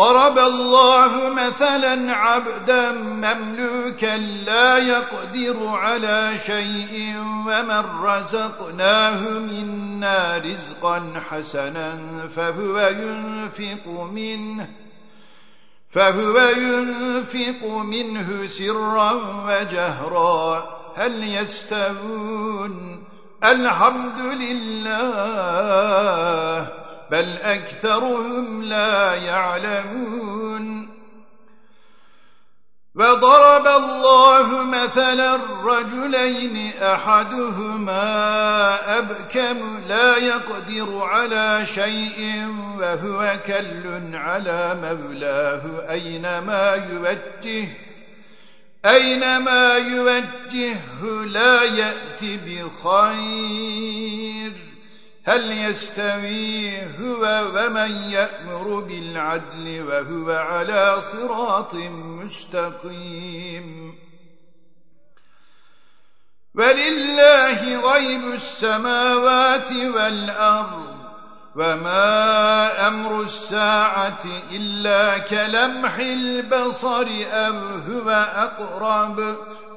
ضرب الله مثلا عبدا مملوكا لا يقدر على شيء ومن رزقناه منا رزقا حسنا فهو ينفق منه فهو ينفق منه سرا وجهرا. هل يستوون؟ الحمد لله. بل أكثرهم لا يعلمون. وضرب الله مثلا رجلين أحدهما أبكم لا يقدر على شيء وهو كل على مولاه. أينما يوجه أينما يوجهه لا يأتي بخير. هل يستوي هو ومن يأمر بالعدل وهو على صراط مستقيم؟ ولله غيب السماوات والأرض وما أمر الساعة إلا كلمح البصر أو هو أقرب.